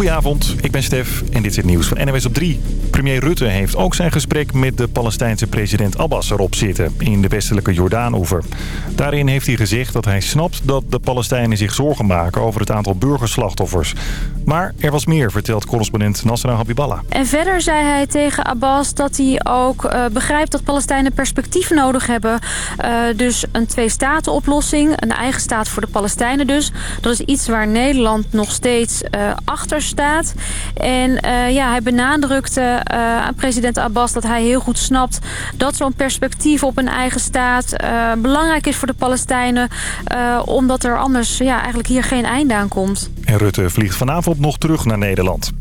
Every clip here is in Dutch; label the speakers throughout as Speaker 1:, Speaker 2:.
Speaker 1: Goedenavond, ik ben Stef en dit is het nieuws van NWS op 3. Premier Rutte heeft ook zijn gesprek met de Palestijnse president Abbas erop zitten... in de westelijke Jordaanoever. Daarin heeft hij gezegd dat hij snapt dat de Palestijnen zich zorgen maken... over het aantal burgerslachtoffers. Maar er was meer, vertelt correspondent Nasra Habiballah.
Speaker 2: En verder zei hij tegen Abbas dat hij ook uh, begrijpt dat Palestijnen perspectief nodig hebben. Uh, dus een twee-staten-oplossing, een eigen staat voor de Palestijnen dus. Dat is iets waar Nederland nog steeds uh, achter staat. En ja, hij benadrukte aan president Abbas dat hij heel goed snapt... dat zo'n perspectief op een eigen staat belangrijk is voor de Palestijnen. omdat er anders ja, eigenlijk hier geen einde aan komt.
Speaker 1: En Rutte vliegt vanavond nog terug naar Nederland.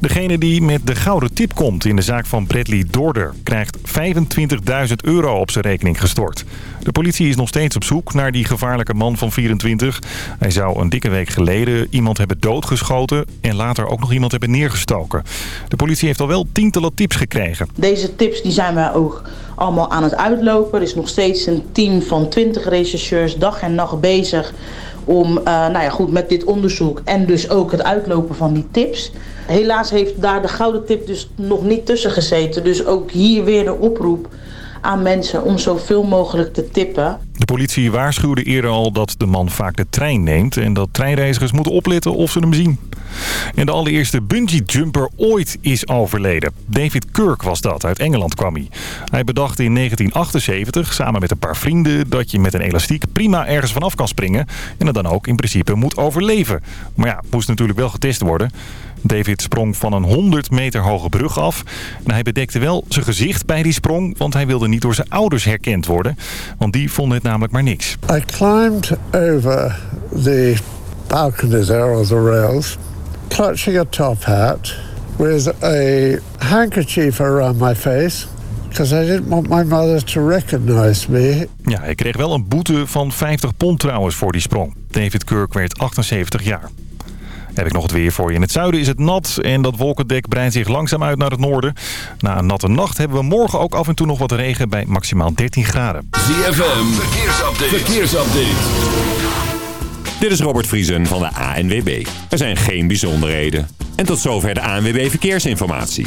Speaker 1: Degene die met de gouden tip komt in de zaak van Bradley Dorder... krijgt 25.000 euro op zijn rekening gestort. De politie is nog steeds op zoek naar die gevaarlijke man van 24. Hij zou een dikke week geleden iemand hebben doodgeschoten... en later ook nog iemand hebben neergestoken. De politie heeft al wel tientallen tips gekregen.
Speaker 3: Deze tips die zijn wij ook allemaal aan het uitlopen. Er is nog steeds een team van 20 rechercheurs dag en nacht bezig om uh, nou ja, goed, met dit onderzoek en dus ook het uitlopen van die tips. Helaas heeft daar de gouden tip dus nog niet tussen gezeten. Dus ook hier weer de oproep aan mensen om zoveel mogelijk te tippen.
Speaker 1: De politie waarschuwde eerder al dat de man vaak de trein neemt... en dat treinreizigers moeten opletten of ze hem zien. En de allereerste bungee-jumper ooit is overleden. David Kirk was dat, uit Engeland kwam hij. Hij bedacht in 1978, samen met een paar vrienden... dat je met een elastiek prima ergens vanaf kan springen... en het dan ook in principe moet overleven. Maar ja, moest natuurlijk wel getest worden... David sprong van een 100 meter hoge brug af. En hij bedekte wel zijn gezicht bij die sprong, want hij wilde niet door zijn ouders herkend worden. Want die vonden het namelijk maar niks.
Speaker 4: I climbed over the balcony there of the rails, clutching a top hat with a handkerchief around my face. Because I didn't want my mother to recognize me.
Speaker 1: Ja, hij kreeg wel een boete van 50 pond trouwens voor die sprong. David Kirk werd 78 jaar. Heb ik nog het weer voor je. In het zuiden is het nat en dat wolkendek breidt zich langzaam uit naar het noorden. Na een natte nacht hebben we morgen ook af en toe nog wat regen bij maximaal 13 graden.
Speaker 5: ZFM, verkeersupdate. verkeersupdate. Dit is Robert Vriesen van de ANWB. Er zijn geen bijzonderheden. En tot zover de ANWB Verkeersinformatie.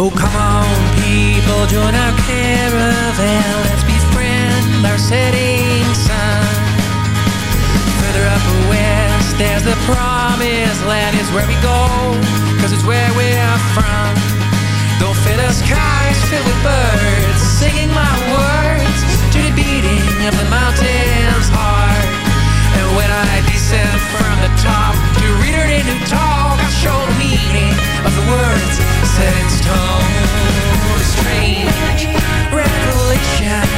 Speaker 6: Oh, come on, people, join our caravan. Let's befriend our setting sun. Further up west, there's the promised land. Is where we go, cause it's where we're from. Don't fill the skies filled with birds, singing my words to the beating of the mountain's heart. And when I descend from the top to read it in talk, I show the meaning of the words set in stone. Strange revelations,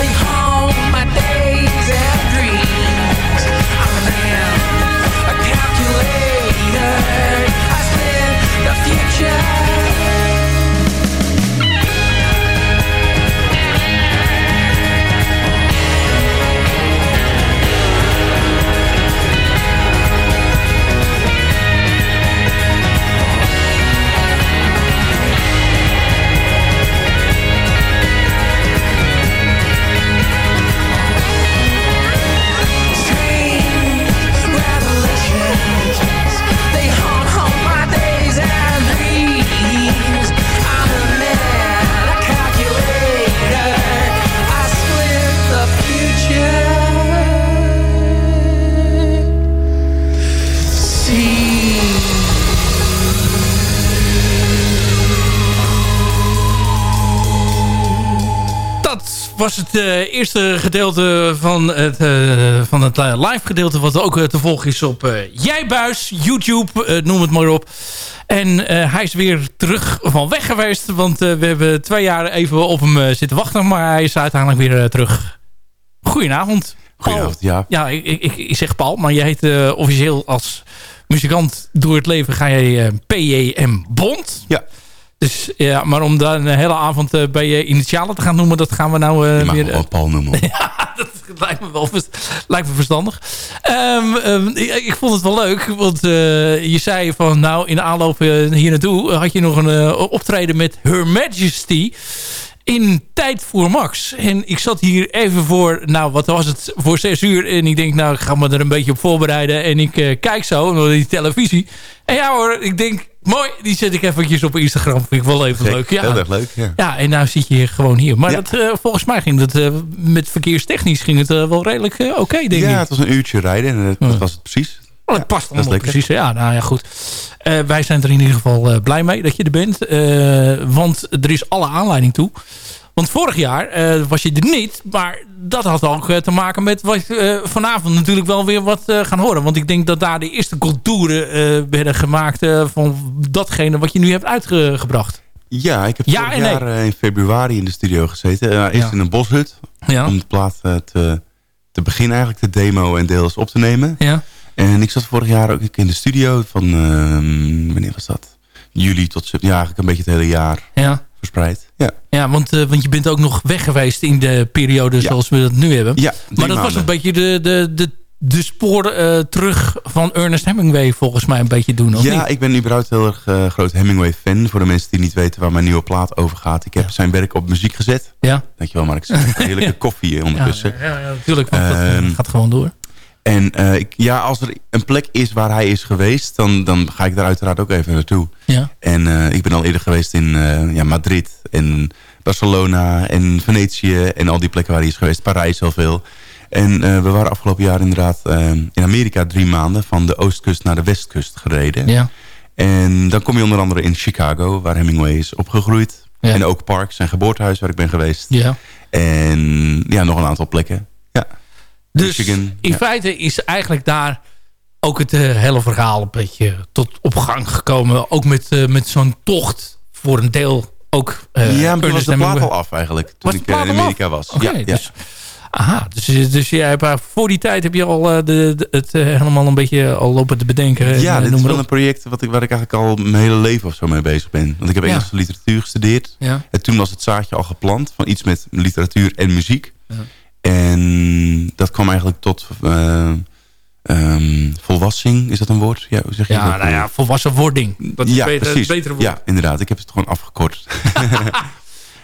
Speaker 6: They haunt my days and dreams. I'm a man,
Speaker 7: eerste gedeelte van het, eh, van het eh, live gedeelte... wat ook eh, te volgen is op eh Jijbuis, YouTube, noem het maar op. En hij is weer terug van weg geweest... want we hebben twee jaar even op hem zitten wachten... maar hij is uiteindelijk weer terug. Goedenavond. Paul.
Speaker 8: Goedenavond, ja.
Speaker 7: Ja, ik, ik, ik zeg Paul, maar je heet officieel als muzikant door het leven... ga jij eh, PJM Bond.
Speaker 8: Ja.
Speaker 7: Dus ja, maar om daar een hele avond eh, bij je initialen te gaan noemen, dat gaan we nou eh,
Speaker 8: Je
Speaker 7: weer.
Speaker 8: wel Paul noemen.
Speaker 7: dat lijkt me wel lijkt me verstandig. Ehm, ehm, ik, ik vond het wel leuk, want eh, je zei van nou in de aanloop eh, hier naartoe had je nog een eh, optreden met Her Majesty in Tijd voor Max. En ik zat hier even voor, nou wat was het, voor zes uur. En ik denk nou ik ga me er een beetje op voorbereiden. En ik eh, kijk zo naar die televisie. En ja hoor, ik denk mooi, die zet ik eventjes op Instagram. Vind ik wel even
Speaker 8: Gek,
Speaker 7: leuk. Ja.
Speaker 8: Heel erg leuk, ja.
Speaker 7: Ja, en nou zit je gewoon hier. Maar
Speaker 8: Ja.
Speaker 7: dat, eh, volgens mij ging het eh, met verkeerstechnisch ging het wel redelijk oké, denk
Speaker 8: Ja,
Speaker 7: ik.
Speaker 8: het was een uurtje rijden en dat, dat was het precies.
Speaker 7: Oh, dat past
Speaker 8: is
Speaker 7: allemaal precies. Ja, nou ja, goed. Eh, wij zijn er in ieder geval eh, blij mee dat je er bent. Eh, want er is alle aanleiding toe. Want vorig jaar eh, was je er niet. Maar dat had ook te maken met wat eh, vanavond natuurlijk wel weer wat eh, gaan horen. Want ik denk dat daar de eerste contouren eh, werden gemaakt eh, van datgene wat je nu hebt uitgebracht.
Speaker 8: Ja, ik heb
Speaker 7: Ja
Speaker 8: vorig
Speaker 7: nee.
Speaker 8: jaar eh, in februari in de studio gezeten. Eerst
Speaker 7: Ja.
Speaker 8: in een boshut.
Speaker 7: Ja.
Speaker 8: Om de plaat eh, te, te beginnen eigenlijk, de demo en deels op te nemen.
Speaker 7: Ja.
Speaker 8: En ik zat vorig jaar ook in de studio van, ehm, wanneer was dat? Juli tot, sep- ja eigenlijk een beetje het hele jaar
Speaker 7: Ja.
Speaker 8: verspreid. Ja,
Speaker 7: Ja, want, eh, want je bent ook nog weg geweest in de periode
Speaker 8: Ja.
Speaker 7: zoals we dat nu hebben.
Speaker 8: ja
Speaker 7: maar dat was een beetje de, de, de, de spoor eh, terug van Ernest Hemingway volgens mij een beetje doen, of
Speaker 8: Ja,
Speaker 7: niet?
Speaker 8: ik ben überhaupt heel erg eh, groot Hemingway-fan. Voor de mensen die niet weten waar mijn nieuwe plaat over gaat. Ik heb zijn werk op muziek gezet.
Speaker 7: Ja,
Speaker 8: Dankjewel, Mark. Heerlijke koffie ondertussen.
Speaker 7: ja, ja, natuurlijk, want dat eh,
Speaker 8: Ehm,
Speaker 7: gaat gewoon door.
Speaker 8: En eh, ik, ja, als er een plek is waar hij is geweest... dan, dan ga ik daar uiteraard ook even naartoe.
Speaker 7: Ja.
Speaker 8: En eh, ik ben al eerder geweest in eh, ja, Madrid en Barcelona en Venetië... en al die plekken waar hij is geweest. Parijs heel veel. En we waren afgelopen jaar inderdaad in Amerika drie maanden... van de oostkust naar de westkust gereden.
Speaker 7: Ja.
Speaker 8: En dan kom je onder andere in Chicago... waar Hemingway is opgegroeid.
Speaker 7: Ja.
Speaker 8: En ook Park, zijn geboortehuis waar ik ben geweest.
Speaker 7: ja.
Speaker 8: En ja, nog een aantal plekken. Ja.
Speaker 7: Dus
Speaker 8: Michigan,
Speaker 7: in
Speaker 8: ja.
Speaker 7: feite is eigenlijk daar ook het eh, hele verhaal een beetje tot op gang gekomen. Ook met, eh, met zo'n tocht voor een deel ook eh
Speaker 8: ja, maar toen was de plaat al af eigenlijk. Toen ik in
Speaker 7: af?
Speaker 8: Amerika was. Ja, ja.
Speaker 7: dus, aha, dus, dus jij hebt, voor die tijd heb je al de, de- het helemaal een beetje al lopen te bedenken. en,
Speaker 8: ja,
Speaker 7: eh,
Speaker 8: dit is wel een project wat ik, waar ik eigenlijk al mijn hele leven of zo mee bezig ben. Want ik heb
Speaker 7: Ja.
Speaker 8: Engelse literatuur gestudeerd.
Speaker 7: Ja.
Speaker 8: En toen was het zaadje al geplant van iets met literatuur en muziek.
Speaker 7: Ja.
Speaker 8: En dat kwam eigenlijk tot ehm, volwassing. Is dat een woord? Ja, hoe zeg je
Speaker 7: Ja,
Speaker 8: dat?
Speaker 7: nou ja, volwassen wording. Dat is
Speaker 8: ja,
Speaker 7: beter,
Speaker 8: precies.
Speaker 7: het betere woord.
Speaker 8: Ja, inderdaad. Ik heb het gewoon afgekort.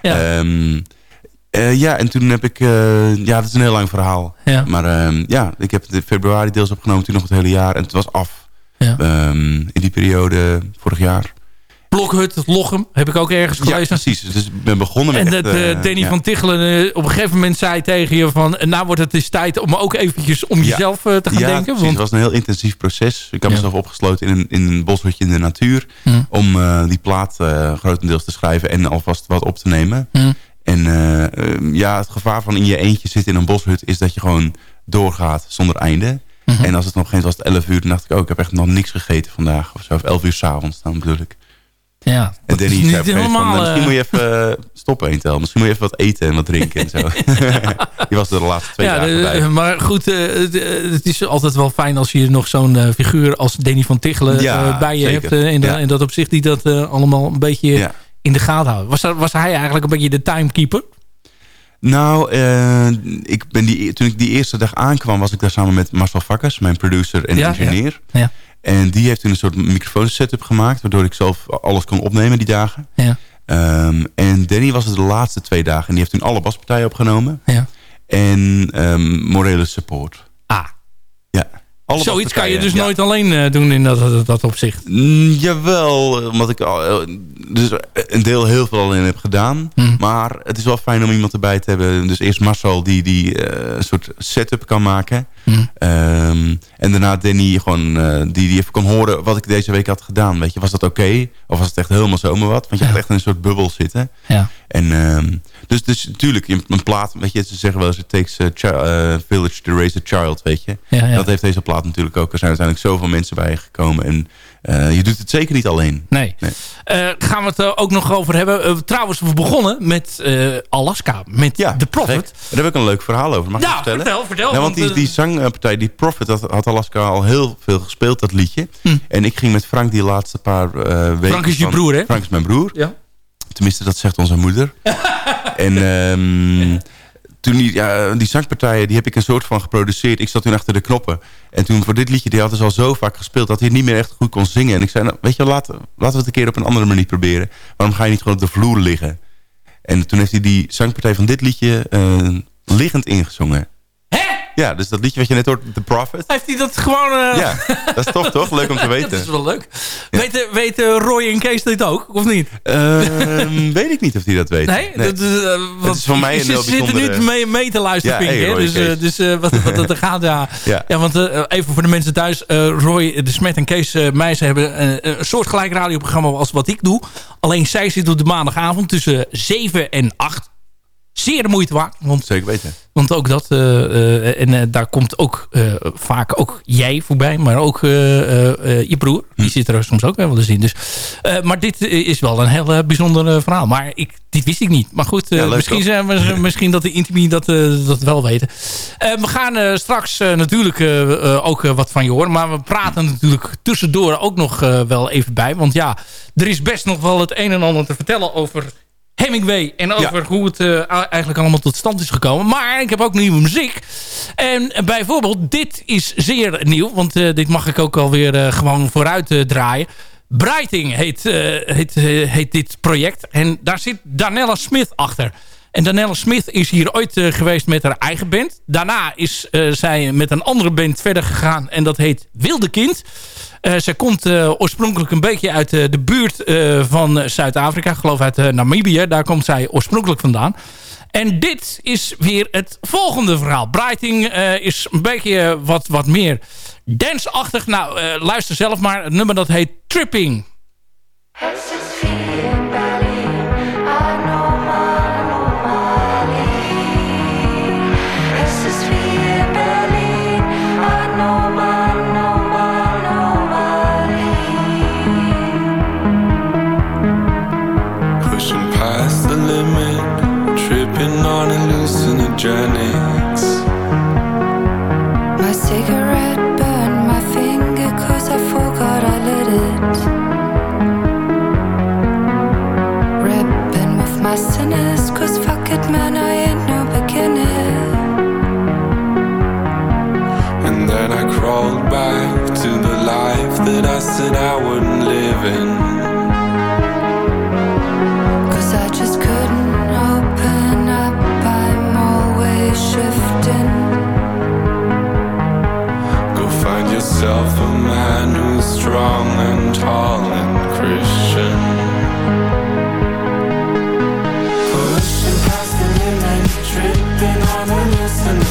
Speaker 7: Ja.
Speaker 8: Ehm, eh, ja, en toen heb ik... eh, ja, dat is een heel lang verhaal.
Speaker 7: Ja.
Speaker 8: Maar ehm, ja, ik heb het in februari deels opgenomen. Toen nog het hele jaar. En het was af.
Speaker 7: Ja.
Speaker 8: In die periode vorig jaar.
Speaker 7: Blokhut, Lochem, heb ik ook ergens
Speaker 8: Ja,
Speaker 7: gelezen.
Speaker 8: precies. Dus ik ben begonnen met...
Speaker 7: En dat
Speaker 8: echt,
Speaker 7: eh,
Speaker 8: eh,
Speaker 7: Danny
Speaker 8: ja.
Speaker 7: van Tichelen eh, op een gegeven moment zei tegen je van... nou wordt het eens tijd om ook eventjes om
Speaker 8: Ja.
Speaker 7: jezelf te gaan
Speaker 8: ja,
Speaker 7: denken.
Speaker 8: precies.
Speaker 7: Want,
Speaker 8: Het was een heel intensief proces. Ik had
Speaker 7: Ja.
Speaker 8: mezelf opgesloten in een, in een boshutje in de natuur.
Speaker 7: Hm.
Speaker 8: Om die plaat grotendeels te schrijven en alvast wat op te nemen.
Speaker 7: Hm.
Speaker 8: En eh, eh, ja, het gevaar van in je eentje zitten in een boshut... is dat je gewoon doorgaat zonder einde.
Speaker 7: Mhm.
Speaker 8: En als het op een gegeven moment was het 11 uur... dan dacht ik, oh, ik heb echt nog niks gegeten vandaag. Of zo, of 11 uur s'avonds, dan bedoel ik.
Speaker 7: Ja,
Speaker 8: En
Speaker 7: dat
Speaker 8: Danny
Speaker 7: is niet
Speaker 8: van,
Speaker 7: helemaal...
Speaker 8: misschien
Speaker 7: eh,
Speaker 8: moet je even eh, stoppen. Misschien moet je even wat eten en wat drinken en zo. Die was er de laatste twee
Speaker 7: ja,
Speaker 8: dagen
Speaker 7: de-
Speaker 8: bij.
Speaker 7: maar goed, eh, het, eh, is altijd wel fijn als je nog zo'n eh, figuur als Danny van Tichelen
Speaker 8: Ja,
Speaker 7: eh, bij je
Speaker 8: zeker.
Speaker 7: hebt. eh, in,
Speaker 8: Ja.
Speaker 7: in dat opzicht die dat eh, allemaal een beetje in de gaten houdt. Was, was hij eigenlijk een beetje de timekeeper?
Speaker 8: Nou, eh, ik ben die, toen ik die eerste dag aankwam... was ik daar samen met Marcel Vakkers, mijn producer en engineer.
Speaker 7: Ja.
Speaker 8: En die heeft toen een soort microfoon setup gemaakt... waardoor ik zelf alles kon opnemen die dagen.
Speaker 7: Ja.
Speaker 8: Ehm, en Danny was het de laatste twee dagen... en die heeft toen alle baspartijen opgenomen.
Speaker 7: Ja.
Speaker 8: En ehm, morele support.
Speaker 7: Ah.
Speaker 8: Alle
Speaker 7: zoiets kan je dus
Speaker 8: ja.
Speaker 7: nooit alleen eh, doen in dat, dat, dat opzicht.
Speaker 8: Mm, jawel, omdat ik al, eh, dus een deel heel veel alleen heb gedaan.
Speaker 7: Hm.
Speaker 8: Maar het is wel fijn om iemand erbij te hebben. Dus eerst Marcel die, die eh, een soort setup kan maken.
Speaker 7: Hm.
Speaker 8: Ehm, en daarna Danny gewoon, eh, die, die even kon horen wat ik deze week had gedaan. Weet je, was dat oké? Of was het echt helemaal zomaar wat? Want je
Speaker 7: Ja.
Speaker 8: gaat echt in een soort bubbel zitten.
Speaker 7: Ja.
Speaker 8: En ehm, dus, dus natuurlijk, een plaat, weet je, ze zeggen wel eens, it takes a eh, village to raise a child, weet je.
Speaker 7: Ja, ja.
Speaker 8: Dat heeft deze plaat natuurlijk ook. Er zijn uiteindelijk zoveel mensen bijgekomen. En eh, je doet het zeker niet alleen.
Speaker 7: Nee.
Speaker 8: Nee.
Speaker 7: Eh, gaan we het er ook nog over hebben. Trouwens, we begonnen met Alaska. Met
Speaker 8: Ja,
Speaker 7: The Prophet.
Speaker 8: Daar heb ik een leuk verhaal over. Mag ik
Speaker 7: Ja,
Speaker 8: vertellen?
Speaker 7: vertel, vertel,
Speaker 8: Nou, want die, die zangpartij, die Prophet, dat had Alaska al heel veel gespeeld, dat liedje.
Speaker 7: Hm.
Speaker 8: En ik ging met Frank die laatste paar weken...
Speaker 7: Frank is je broer, hè?
Speaker 8: Frank is mijn broer.
Speaker 7: Ja.
Speaker 8: Tenminste, dat zegt onze moeder. en ehm, toen die, ja, die zangpartijen, die heb ik een soort van geproduceerd. Ik zat toen achter de knoppen. En toen voor dit liedje, die hadden ze al zo vaak gespeeld... dat hij niet meer echt goed kon zingen. En ik zei, nou, weet je, laten, laten we het een keer op een andere manier proberen. Waarom ga je niet gewoon op de vloer liggen? En toen heeft hij die zangpartij van dit liedje eh, liggend ingezongen.
Speaker 7: Hè?
Speaker 8: Ja, dus dat liedje wat je net hoort, The Prophet.
Speaker 7: Heeft hij dat gewoon... eh,
Speaker 8: Ja, dat is tof toch? Leuk om te
Speaker 7: dat is
Speaker 8: weten.
Speaker 7: wel leuk. Weten, weten Roy en Kees dit ook, of niet?
Speaker 8: Ehm, weet ik niet of hij dat weet.
Speaker 7: Nee? Dat, is, eh, want
Speaker 8: is voor mij een
Speaker 7: ze
Speaker 8: heel
Speaker 7: zitten
Speaker 8: bijzondere-
Speaker 7: nu mee, mee te luisteren,
Speaker 8: Ja,
Speaker 7: Pink,
Speaker 8: hey,
Speaker 7: hè? Dus, eh, dus wat, wat dat er gaat, ja.
Speaker 8: Ja.
Speaker 7: ja want even voor de mensen thuis. Roy de Smet en Kees uh, Meijsen hebben eh, een soortgelijk radioprogramma als wat ik doe. Alleen zij zit op de maandagavond tussen 7 en 8. Zeer de moeite waard. Want
Speaker 8: Zeker weten.
Speaker 7: Want ook dat, eh, eh, en eh, daar komt ook vaak ook jij voorbij, maar ook je broer.
Speaker 8: Hm.
Speaker 7: Die zit er soms ook wel eens in. Dus, maar dit is wel een heel bijzonder verhaal. Maar ik, dit wist ik niet. Maar goed,
Speaker 8: Ja,
Speaker 7: misschien, zijn we- misschien dat de intimie dat, dat wel weten. We gaan straks natuurlijk ook wat van je horen. Maar we praten natuurlijk tussendoor ook nog wel even bij. Want ja, er is best nog wel het een en ander te vertellen over Hemingway. En over hoe het eh, eigenlijk allemaal tot stand is gekomen. Maar ik heb ook nieuwe muziek. En bijvoorbeeld, dit is zeer nieuw. Want eh, dit mag ik ook alweer eh, gewoon vooruit draaien. Brighting heet, heet, heet dit project. En daar zit Danella Smith achter. En Danella Smith is hier ooit geweest met haar eigen band. Daarna is zij met een andere band verder gegaan. En dat heet Wilde Kind. Eh, zij komt eh, oorspronkelijk een beetje uit eh, de buurt van Zuid-Afrika. Ik geloof uit Namibië. Daar komt zij oorspronkelijk vandaan. En dit is weer het volgende verhaal. Brighting is een beetje wat, wat meer danceachtig. Nou, luister zelf maar. Het nummer dat heet Tripping.
Speaker 9: My cigarette burned my finger cause I forgot I lit it. Ripping with my sinners cause fuck it man, I ain't no beginner.
Speaker 10: And then I crawled back to the life that I said I wouldn't live in. yourself a man who's strong and tall and Christian. Pushing past the limit, tripping on a loose and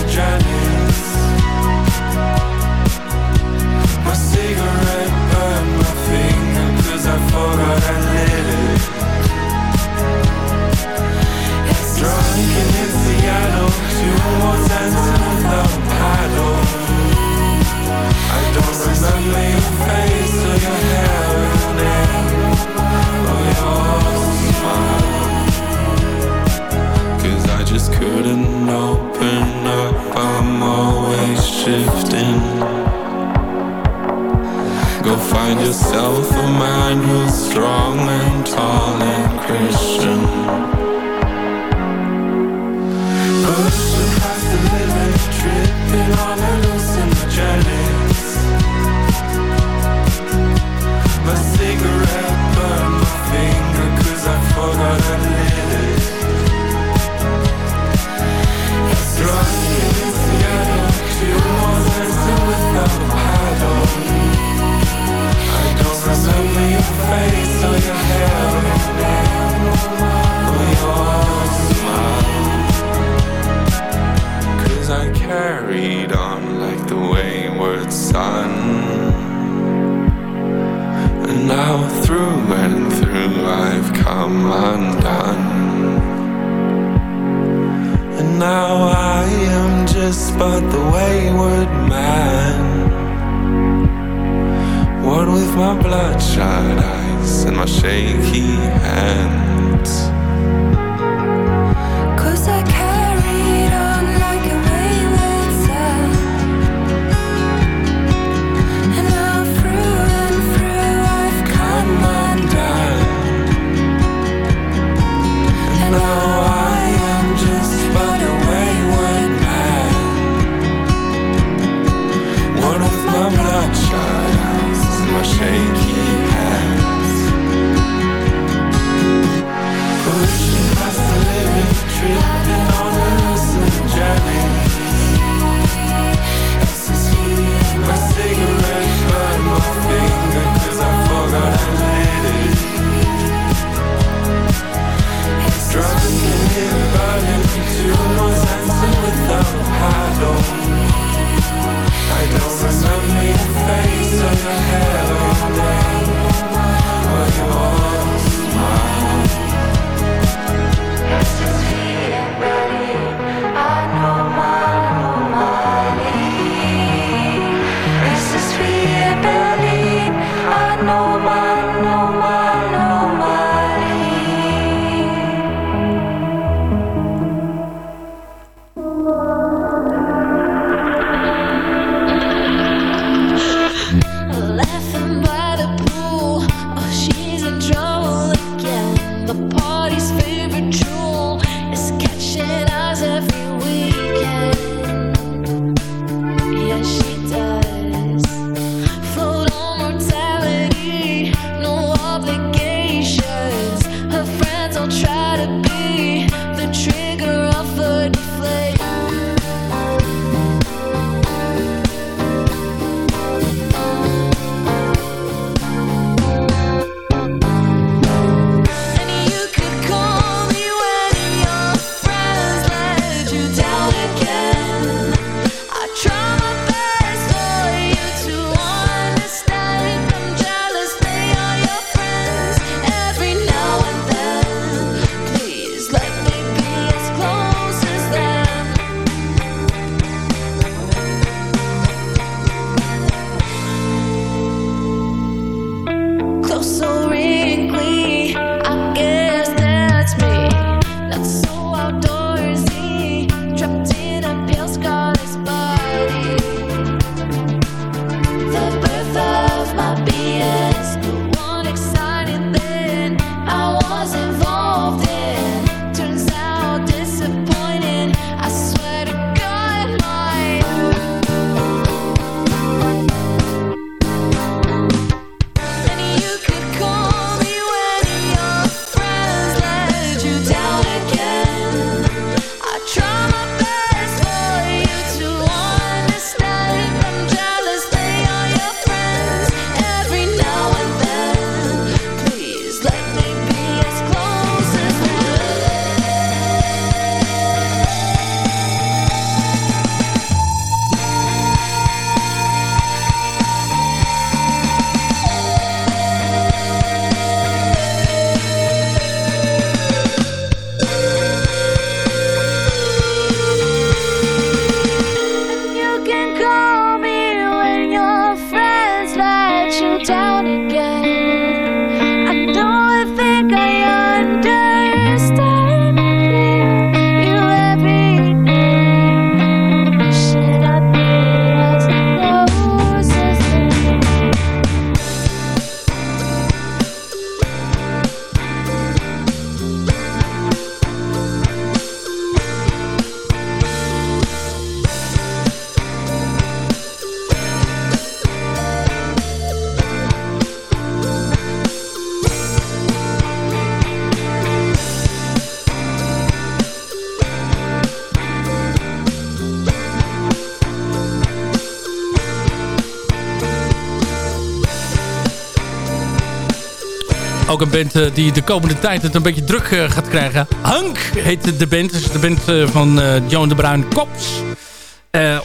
Speaker 7: een band eh, die de komende tijd het een beetje druk eh, gaat krijgen. Hank heet de band. Is de band eh, van Joan de Bruin Kops.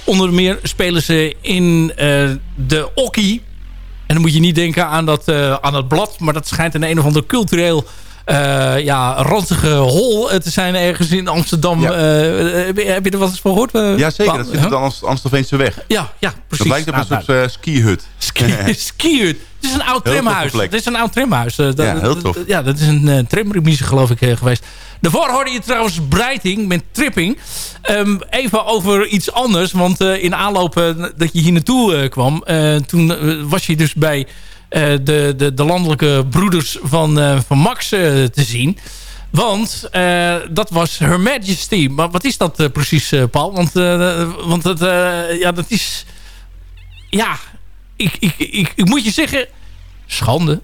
Speaker 7: Onder meer spelen ze in de Okkie. En dan moet je niet denken aan dat, aan dat blad. Maar dat schijnt een een of ander cultureel... eh, ja, ranzige hol eh, te zijn ergens in Amsterdam.
Speaker 8: Ja.
Speaker 7: Eh, heb, je, heb je er wat eens van gehoord? eh,
Speaker 8: Ja, zeker. Dat zit op de Amst- Amstelveense weg.
Speaker 7: Ja, ja, precies.
Speaker 8: Dat lijkt op een
Speaker 7: Nou,
Speaker 8: soort eh, skihut.
Speaker 7: Ski, skihut. Het is een oud
Speaker 8: Heel
Speaker 7: trimhuis. Het is een oud trimhuis. Dat-
Speaker 8: Ja, heel tof.
Speaker 7: dat- Ja, dat is een uh, trimremise geloof ik geweest. Daarvoor hoorde je trouwens Breiting met Tripping. Ehm, even over iets anders. Want eh, in aanloop dat je hier naartoe kwam... eh, toen was je dus bij de, de, de landelijke broeders van, eh, van Max eh, te zien... Want eh, dat was Her Majesty. Maar wat is dat eh, precies, eh, Paul? Want, eh, want dat, eh, ja, dat is... Ja, ik, ik, ik, ik moet je zeggen... Schande,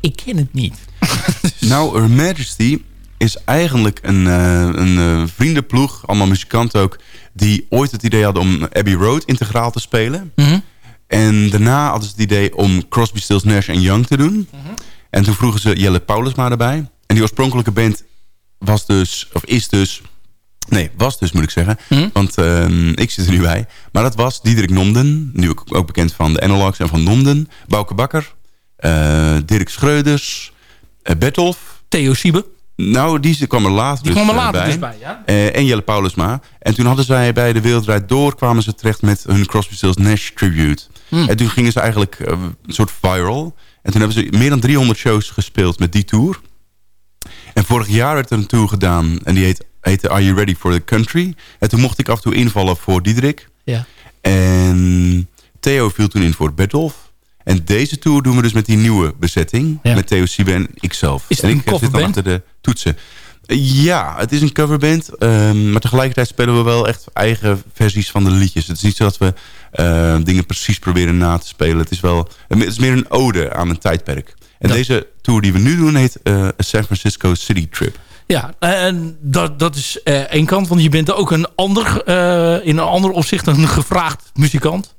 Speaker 7: ik ken het niet.
Speaker 8: Nou, Her Majesty is eigenlijk een, eh, een eh, vriendenploeg, allemaal muzikanten ook... die ooit het idee hadden om Abbey Road integraal te spelen.
Speaker 7: Mhm.
Speaker 8: En daarna hadden ze het idee om Crosby, Stills, Nash en Young te doen. En toen vroegen ze Jelle Paulusma erbij. En die oorspronkelijke band was dus, of is dus... Nee, was dus moet ik zeggen. Want ehm, ik zit er nu bij. Maar dat was Diederik Nomden. Nu ook bekend van de Analogs en van Nomden. Bouke Bakker. eh, Dirk Schreuders. eh, Bertolf.
Speaker 7: Theo Siebe.
Speaker 8: Nou, die kwam er later,
Speaker 7: Die
Speaker 8: dus,
Speaker 7: kwam er
Speaker 8: eh,
Speaker 7: later
Speaker 8: bij.
Speaker 7: dus bij, ja.
Speaker 8: Eh, en Jelle Paulusma. En toen hadden zij bij de Wereldrijd Door... kwamen ze terecht met hun Crosby, Stills, Nash tribute.
Speaker 7: Hmm.
Speaker 8: En toen gingen ze eigenlijk eh, een soort viral. En toen hebben ze meer dan 300 shows gespeeld met die tour. En vorig jaar werd er een tour gedaan. En die heet, heette Are You Ready for the Country? En toen mocht ik af en toe invallen voor Diederik.
Speaker 7: Ja.
Speaker 8: En Theo viel toen in voor Bertolf. En deze tour doen we dus met die nieuwe bezetting.
Speaker 7: Ja.
Speaker 8: Met Theo Siebe en ikzelf.
Speaker 7: Is het
Speaker 8: en
Speaker 7: een
Speaker 8: ik eh, zit dan achter de toetsen. Eh, Ja, het is een coverband. ehm, maar tegelijkertijd spelen we wel echt eigen versies van de liedjes. Het is niet zo dat we eh, dingen precies proberen na te spelen. Het is, wel, het is meer een ode aan een tijdperk. En
Speaker 7: Ja.
Speaker 8: deze tour die we nu doen heet A San Francisco City Trip.
Speaker 7: Ja, en dat, dat is eh, één kant. Want je bent ook een ander, in een ander opzicht een gevraagd muzikant.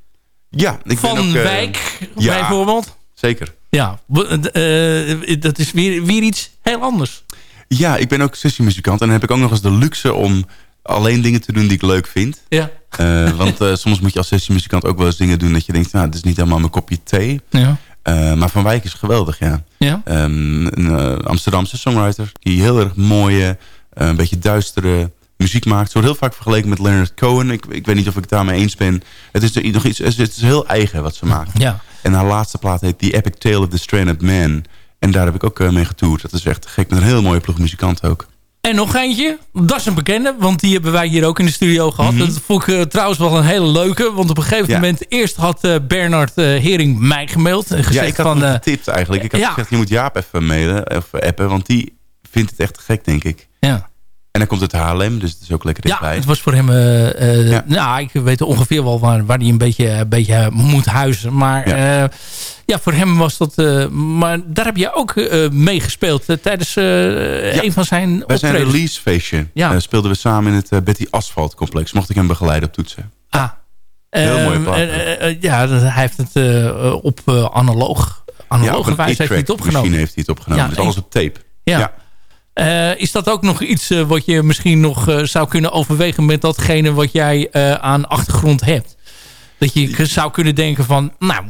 Speaker 8: Ja, ik
Speaker 7: Van
Speaker 8: ben ook, eh,
Speaker 7: Wijk
Speaker 8: ja.
Speaker 7: bijvoorbeeld.
Speaker 8: Zeker.
Speaker 7: Ja, w- eh, dat is weer, weer iets heel anders.
Speaker 8: Ja, ik ben ook sessiemuzikant. En dan heb ik ook nog eens de luxe om alleen dingen te doen die ik leuk vind.
Speaker 7: Ja.
Speaker 8: Eh, want eh, soms moet je als sessiemuzikant ook wel eens dingen doen... dat je denkt, nou, het is niet helemaal mijn kopje thee.
Speaker 7: Ja.
Speaker 8: Eh, maar Van Wijk is geweldig, ja.
Speaker 7: Ja.
Speaker 8: Ehm, een eh, Amsterdamse songwriter... die heel erg mooie, eh, een beetje duistere muziek maakt. Het wordt heel vaak vergeleken met Leonard Cohen. Ik, ik weet niet of ik het daarmee eens ben. Het is nog iets, het is heel eigen wat ze maakt.
Speaker 7: Ja.
Speaker 8: En haar laatste plaat heet The Epic Tale of the Stranded Man. En daar heb ik ook eh, mee getoerd. Dat is echt gek met een heel mooie ploeg muzikanten ook.
Speaker 7: En nog eentje, dat is een bekende, want die hebben wij hier ook in de studio gehad.
Speaker 8: Mhm.
Speaker 7: Dat vond ik eh, trouwens wel een hele leuke, want op een gegeven
Speaker 8: Ja.
Speaker 7: moment... eerst had eh, Bernard Hering mij gemaild en gezegd
Speaker 8: ja, ik had
Speaker 7: van...
Speaker 8: getipt eigenlijk. Ik had
Speaker 7: ja.
Speaker 8: gezegd, je moet Jaap even mailen of appen. Want die vindt het echt gek, denk ik.
Speaker 7: ja.
Speaker 8: En hij komt uit Haarlem, dus het is ook lekker
Speaker 7: Ja,
Speaker 8: dichtbij.
Speaker 7: het was voor hem... eh, eh,
Speaker 8: Ja.
Speaker 7: Nou, ik weet ongeveer wel waar, waar hij een beetje, een beetje moet huizen. Maar
Speaker 8: Ja.
Speaker 7: ja, ja voor hem was dat... eh, maar daar heb je ook eh meegespeeld eh, tijdens eh, een van zijn
Speaker 8: Bij zijn
Speaker 7: optredens.
Speaker 8: releasefeestje
Speaker 7: Ja.
Speaker 8: eh, speelden we samen in het eh, Betty Asphalt complex. Mocht ik hem begeleiden op toetsen.
Speaker 7: Ah.
Speaker 8: Heel
Speaker 7: Ehm,
Speaker 8: mooie plaat.
Speaker 7: eh, eh, eh, ja, hij heeft het eh, op eh, analoog, analoge wijze heeft hij het opgenomen.
Speaker 8: machine heeft hij het opgenomen.
Speaker 7: Ja,
Speaker 8: dus alles op tape.
Speaker 7: Ja. Eh, is dat ook nog iets eh, wat je misschien nog eh, zou kunnen overwegen met datgene wat jij aan achtergrond hebt? Dat je zou kunnen denken van, nou,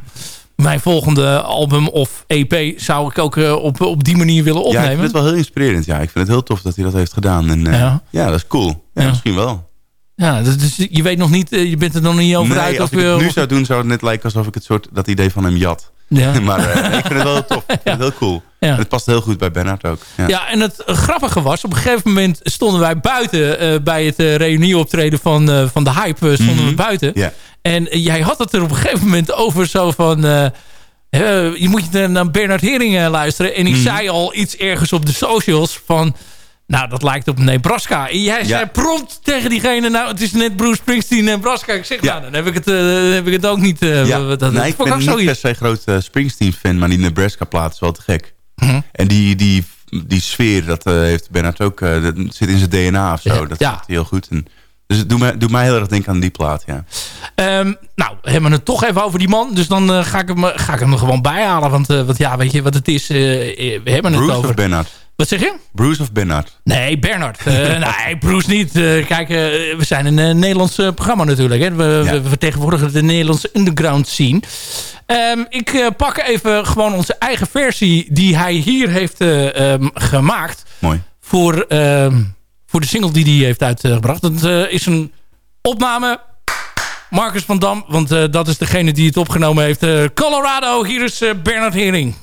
Speaker 7: mijn volgende album of EP zou ik ook op, op die manier willen
Speaker 8: Ja, ik
Speaker 7: opnemen.
Speaker 8: vind het wel heel inspirerend. Ja, ik vind het heel tof dat hij dat heeft gedaan. En,
Speaker 7: Ja.
Speaker 8: ja. dat is cool. Ja,
Speaker 7: Ja.
Speaker 8: Misschien wel.
Speaker 7: Ja, dus je weet nog niet, je bent er nog niet over
Speaker 8: Nee,
Speaker 7: uit.
Speaker 8: als
Speaker 7: of
Speaker 8: ik het nu
Speaker 7: of-
Speaker 8: zou doen, zou het net lijken alsof ik het soort, dat idee van hem jat.
Speaker 7: Ja.
Speaker 8: maar eh, ik vind het wel heel tof. Ik vind het heel cool.
Speaker 7: Ja.
Speaker 8: En het past heel goed bij Bernard ook. Ja.
Speaker 7: Ja, en het grappige was, op een gegeven moment stonden wij buiten eh, bij het uh, reunieoptreden van, van de hype, stonden we
Speaker 8: Mhm.
Speaker 7: buiten. En jij had het er op een gegeven moment over zo van, je moet je naar Bernard Hering luisteren. En ik
Speaker 8: Mhm.
Speaker 7: zei al iets ergens op de socials van, nou dat lijkt op Nebraska. Jij zei prompt tegen diegene, nou het is net Bruce Springsteen Nebraska. Ik zeg,
Speaker 8: Ja.
Speaker 7: nou dan heb ik het, eh, heb ik het ook niet. eh,
Speaker 8: Ja,
Speaker 7: dat, dat
Speaker 8: nee, ik ben niet per se groot eh, Springsteen-fan, maar die Nebraska-plaat is wel te gek.
Speaker 7: Mhm.
Speaker 8: En die, die, die sfeer, dat heeft Bernard ook, dat zit in zijn DNA of zo.
Speaker 7: Ja.
Speaker 8: Dat zit heel goed. En, dus het doet mij, doet mij heel erg denken aan die plaat, ja.
Speaker 7: Ehm, nou, we hebben het toch even over die man. Dus dan ga, ik hem, ga ik hem er gewoon bijhalen. Want, want ja, weet je wat het is? We hebben het
Speaker 8: Bruce
Speaker 7: over...
Speaker 8: of Bernard?
Speaker 7: Wat zeg je?
Speaker 8: Bruce of Bernard?
Speaker 7: Nee, Bernard. Eh, nee, Bruce niet. Eh, kijk, eh, we zijn een Nederlands programma natuurlijk. Hè. We,
Speaker 8: Ja.
Speaker 7: we vertegenwoordigen de Nederlandse underground scene. Ehm, ik pak even gewoon onze eigen versie die hij hier heeft eh, ehm, gemaakt.
Speaker 8: Mooi.
Speaker 7: Voor, ehm, voor de single die hij heeft uitgebracht. Dat is een opname. Marcus van Dam, want dat is degene die het opgenomen heeft. Colorado, hier is Bernard Hering.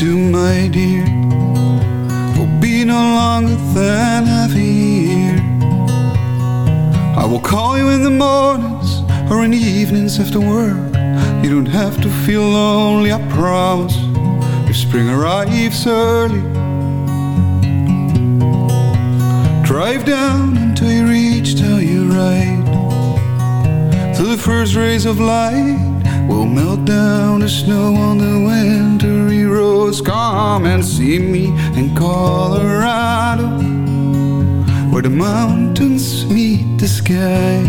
Speaker 11: You too, my dear. Will be no longer than half a year. I will call you in the mornings or in the evenings after work. You don't have to feel lonely, I promise. If spring arrives early, drive down until you reach. Till the first rays of light will melt down the snow on the wintry roads. Come and see me in Colorado, where the mountains meet the sky.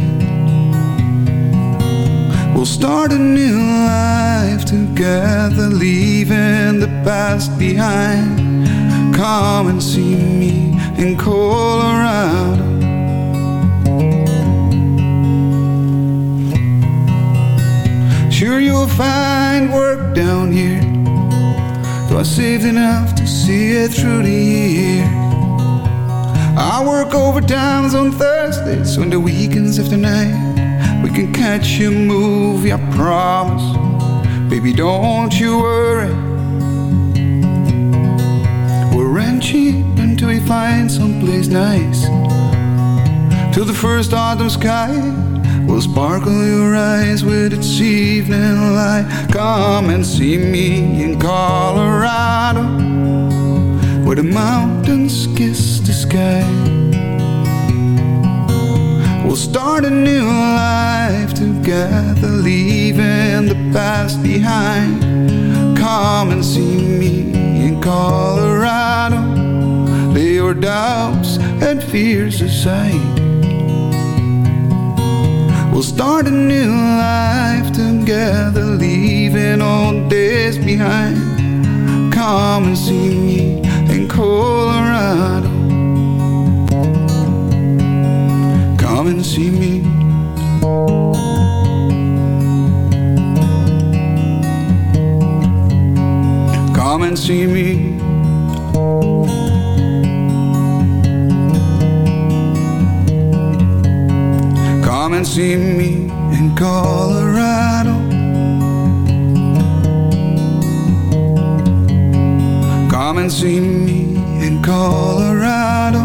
Speaker 11: We'll start a new life together, leaving the past behind. Come and see me in Colorado. Sure, you'll find work down here. Though I saved enough to see it through the year. I work overtimes on Thursdays, So on the weekends after night. We can catch a movie, I promise. Baby, don't you worry. We'll rent cheap until we find someplace nice. Till the first autumn sky will sparkle your eyes with its evening light. Come and see me in Colorado, where the mountains kiss the sky. We'll start a new life together, leaving the past behind. Come and see me in Colorado. Lay your doubts and fears aside. We'll start a new life together, leaving old days behind. Come and see me in Colorado. Come and see me. Come and see me. Come and see me in Colorado. Come and see me in Colorado.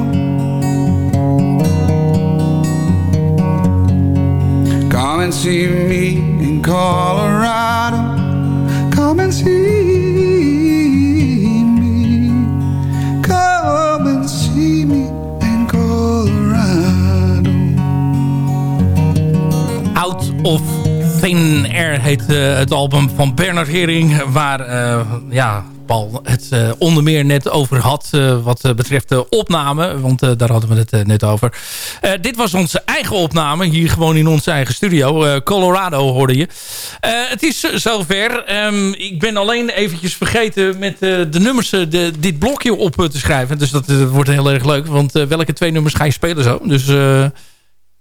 Speaker 11: Come and see me in Colorado. Come and see
Speaker 7: of Thin Air heet eh, het album van Bernard Hering. Waar eh, ja, Paul het eh, onder meer net over had. wat betreft de opname. Want daar hadden we het net over. Dit was onze eigen opname. Hier gewoon in onze eigen studio. Colorado hoorde je. Het is zover. Ehm, ik ben alleen eventjes vergeten met de nummers de, dit blokje op te schrijven. Dus dat wordt heel erg leuk. Want welke twee nummers ga je spelen zo? Dus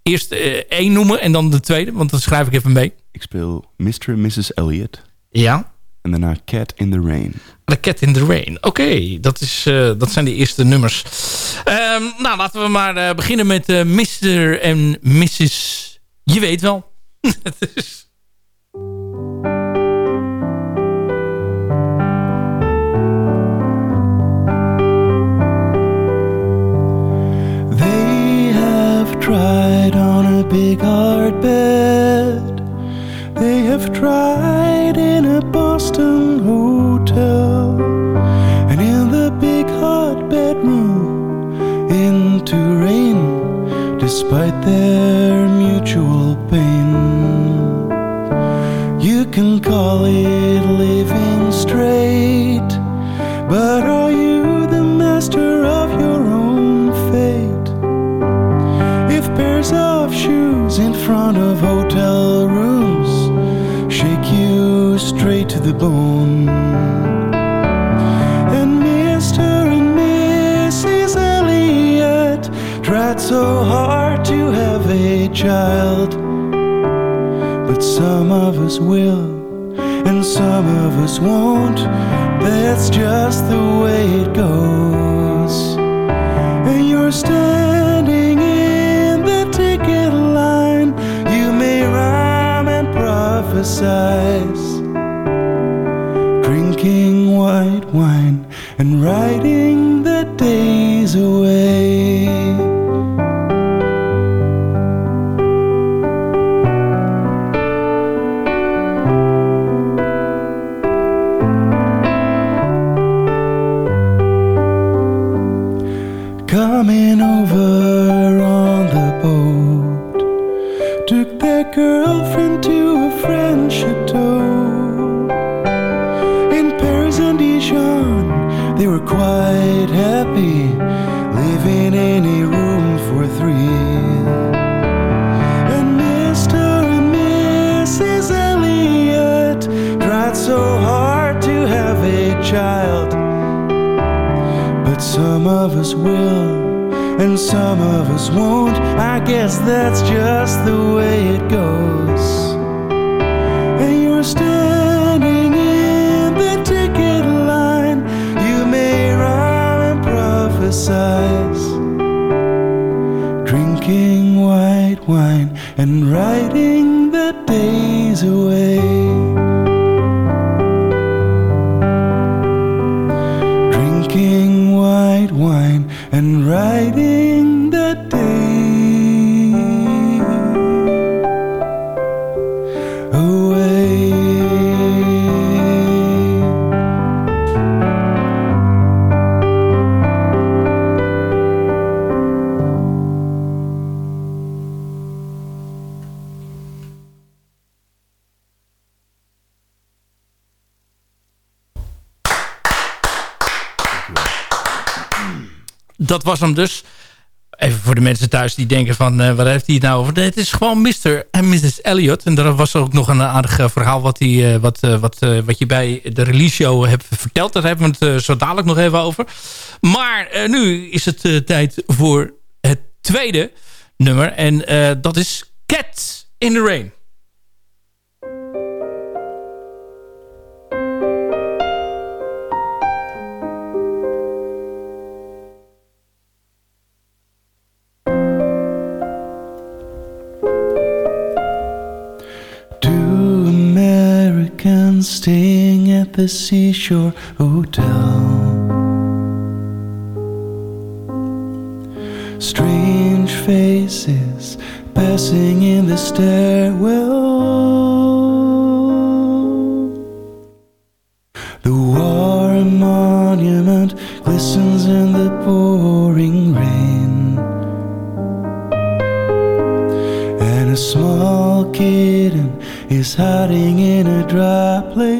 Speaker 7: eerst eh, één noemen en dan de tweede. Want dat schrijf ik even mee.
Speaker 8: Ik speel Mr. en Mrs. Elliot.
Speaker 7: Ja.
Speaker 8: En daarna Cat in the Rain.
Speaker 7: The Cat in the Rain. Oké, dat, is, eh, dat zijn de eerste nummers. Ehm, nou, laten we maar eh, beginnen met Mr. en Mrs. Je weet wel. Het is-
Speaker 10: a big hard bed. They have tried in a Boston hotel. And in the big hot bedroom, into rain,
Speaker 12: despite their mutual pain. You can call it living straight, but front of hotel rooms shake you straight to the bone, and Mr. and Mrs. Elliot tried so hard to have a child. But some of us will, and some of us won't. That's just the way it goes. And you're standing prophesize drinking white wine and writing the days away.
Speaker 7: Was hem dus. Even voor de mensen thuis die denken van... waar heeft hij het nou over? Het is gewoon Mr. en Mrs. Elliot. En daar was ook nog een aardig eh, verhaal... wat, die, eh, wat, wat, wat je bij de release show hebt verteld. Daar hebben we het zo dadelijk nog even over. Maar nu is het tijd voor het tweede nummer. En dat is Cat in the Rain.
Speaker 12: The seashore oh, hotel. Strange faces passing in the stairwell. The war monument glistens in the pouring rain. And a small kitten is hiding in a dry place.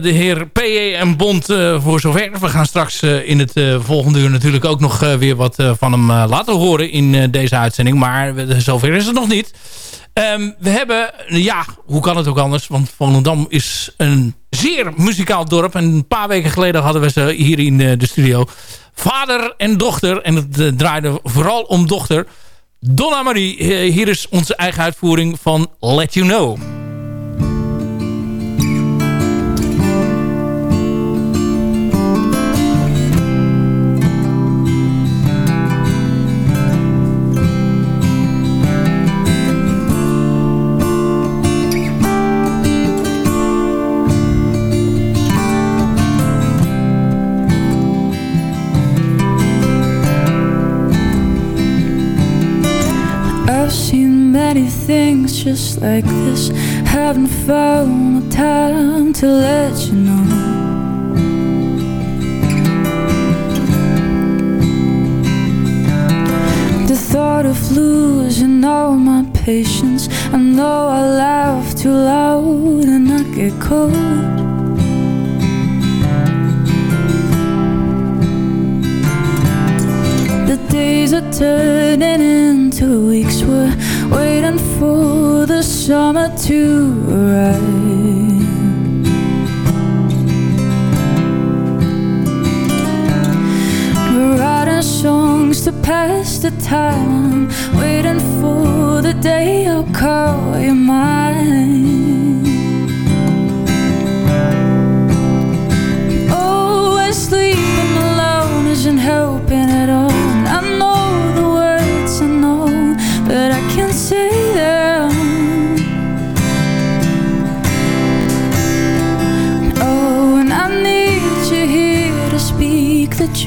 Speaker 7: De heer P.E. en Bond eh, voor zover. We gaan straks eh, in het volgende uur natuurlijk ook nog weer wat van hem laten horen in deze uitzending. Maar zover is het nog niet. Ehm, we hebben, ja, hoe kan het ook anders? Want Volendam is een zeer muzikaal dorp. En een paar weken geleden hadden we ze hier in de studio. Vader en dochter. En het draaide vooral om dochter. Donna Marie, hier is onze eigen uitvoering van Let You Know.
Speaker 9: Just like this. Haven't found the time to let you know. The thought of losing all my patience. I know I laugh too loud and I get cold. The days are turning into weeks. We're waiting for summer to arrive. We're writing songs to pass the time. Waiting for the day I'll call you mine.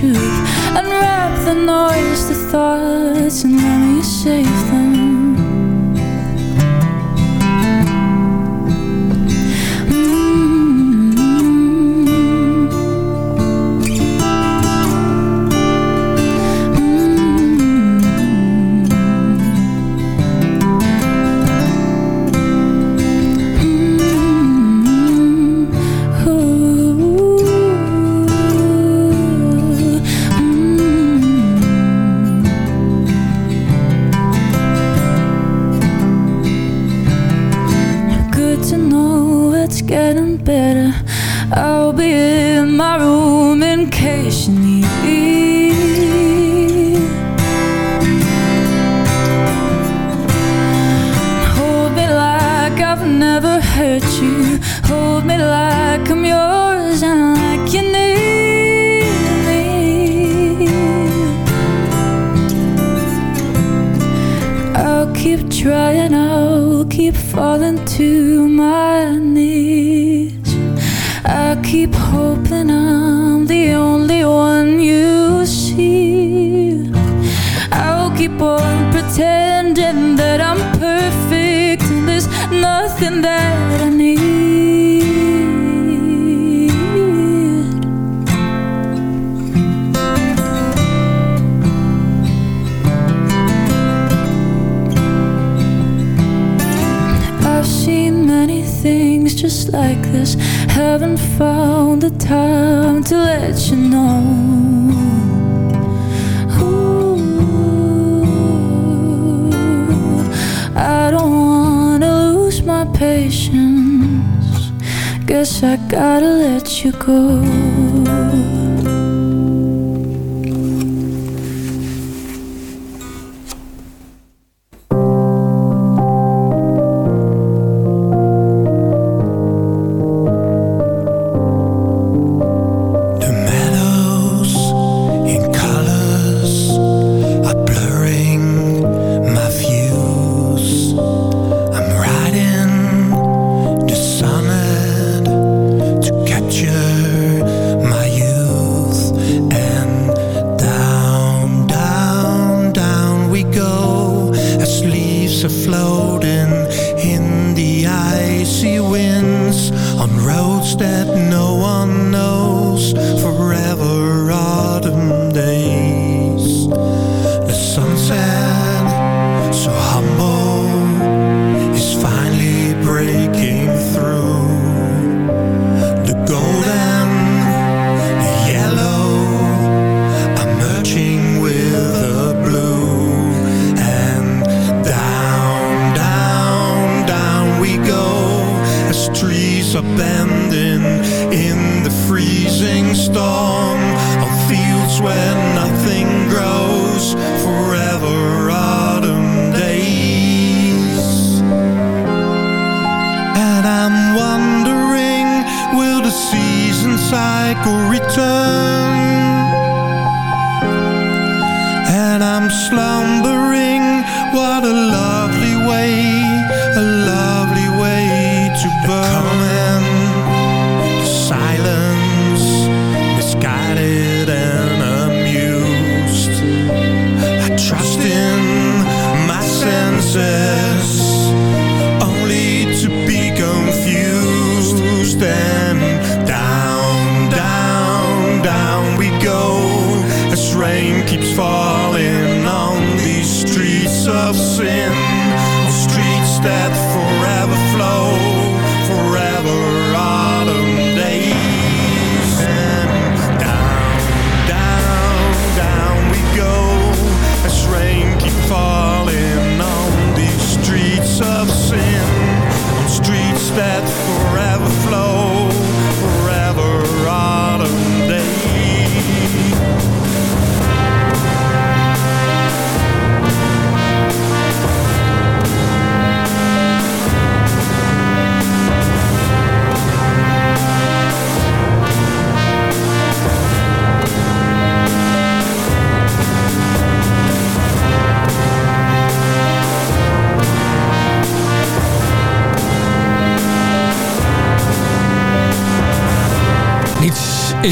Speaker 9: Truth, unwrap the noise, go.